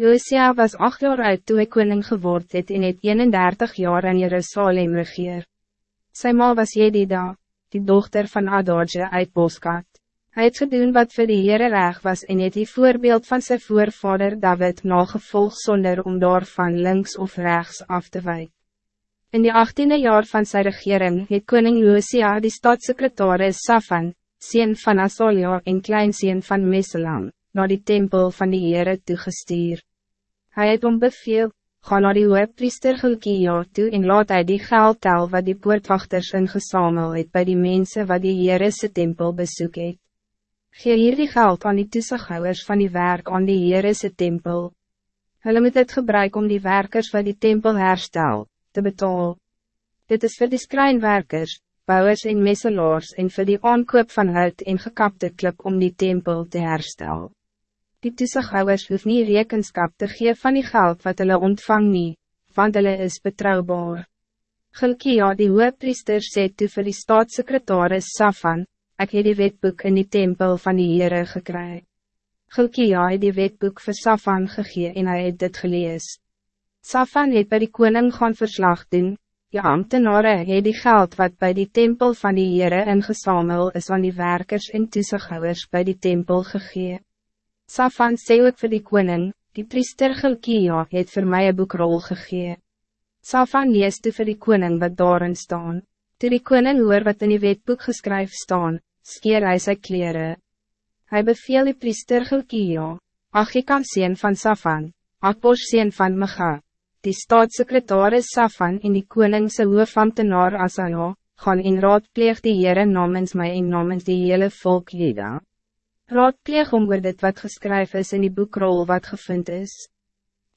Josia was acht jaar oud toen hij koning geword het en het 31 jaar in Jerusalem regeer. Sy ma was Jedida, die dochter van Adorje uit Boskat. Hij het gedoen wat voor de Heere reg was en het die voorbeeld van zijn voorvader David nagevolg zonder om daarvan links of rechts af te wijken. In die 18e jaar van zijn regering het koning Josia die stadssecretaris Safan, sien van Asolja en kleinsien van Meselam, naar die tempel van die Heere toegestuur. Hij het om beveel, ga naar die hoogpriester Gilkia toe en laat hij die geld tel wat die poortwachters ingesamel het bij die mensen wat die Heerese tempel besoek het. Gee hier die geld aan die toezighouwers van die werk aan die Heerese tempel. Hulle moet het gebruik om die werkers wat die tempel herstel, te betalen. Dit is voor die skreinwerkers, bouwers en messelaars en voor die aankoop van hout en gekapte klip om die tempel te herstellen. Die toezighouwers hoef nie rekenskap te gee van die geld wat hulle ontvang nie, want hulle is betrouwbaar. Gilkia die hoogpriester sê toe vir die staatssekretaris Safan, ek het die wetboek in die tempel van die Heere gekry. Gilkia het die wetboek vir Safan gegee en hy het dit gelees. Safan het by die koning gaan verslag doen, die ambtenare het die geld wat bij die tempel van die Heere ingesamel is aan die werkers en toezighouwers bij die tempel gegee. Safan sê ook vir die koning, die priester Gilkia het vir my een boekrol gegee. Safan lees toe vir die koning wat daarin staan. Toe die koning hoor wat in die wetboek geskryf staan, skeer hy sy kleren. Hij beveel die priester Gilkia, Achikam sien van Safan, Akbos sien van Mega, die staatssekretaris Safan en die koningse hoofambtenaar Asaja, gaan in raadpleeg die Heere namens my en namens die hele volk Jeda. Raadpleeg om oor dit wat geschreven is in die boekrol wat gevind is.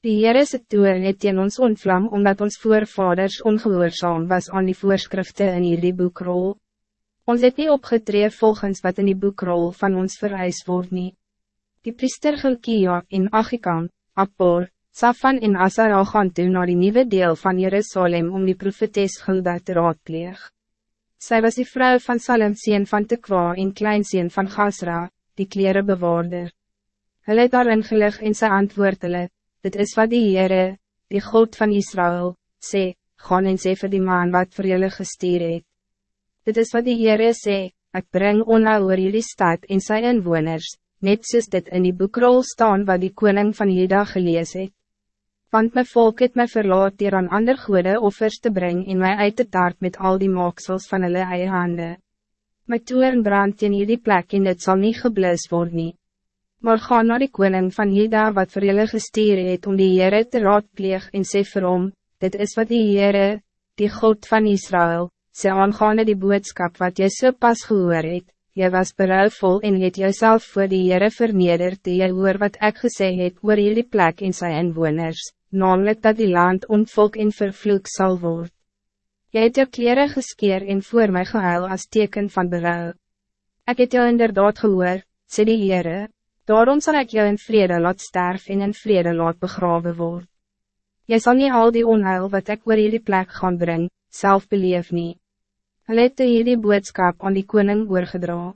Die Heer is het toer het teen ons ontvlam omdat ons voorvaders ongehoorzaam was aan die voorschriften in hierdie boekrol. Ons het nie opgetree volgens wat in die boekrol van ons vereis word nie. Die priester Gilkia en Achikam, Appor, Safan en Asara gaan toe naar die nieuwe deel van Jerusalem om die profetes Gilda te raadpleeg. Zij was die vrouw van Salem sien van Tekwa en kleinsien van Gasra, die kleren bewaarder. Hulle het daarin gelig en sy antwoord hulle, dit is wat die Heere, die God van Israël, sê, gaan en sê vir die man wat voor julle gestuur het. Dit is wat die Heere sê, ek breng onhou oor jullie stad en sy inwoners, net soos dit in die boekrol staan wat die koning van Juda gelees het. Want my volk het my verlaat hier aan ander goede offers te brengen en my uit te taart met al die maaksels van hulle eie handen. My toeren brand in hierdie plek en dit sal nie geblus word nie. Maar ga naar die koning van Juda wat vir julle gestuur het om die Heere te raadpleeg en sê vir hom, dit is wat die Heere, die God van Israël, sê aangaande die boodskap wat jy so pas gehoor het, jy was berouwvol en het jouself voor die Heere vernederd die jy hoor wat ek gesê het oor hierdie plek en sy inwoners, namelijk dat die land ontvolk en vervloek zal worden. Jy het jou kleren geskeer en voor mij gehuil als teken van berouw. Ik het jou inderdaad gehoor, sê die Heere, daarom zal ik jou in vrede laat sterf en in vrede laat begraven word. Jy sal nie al die onheil wat ik oor hierdie plek gaan brengen, zelf beleef nie. Hulle het die boodskap aan die koning oorgedra.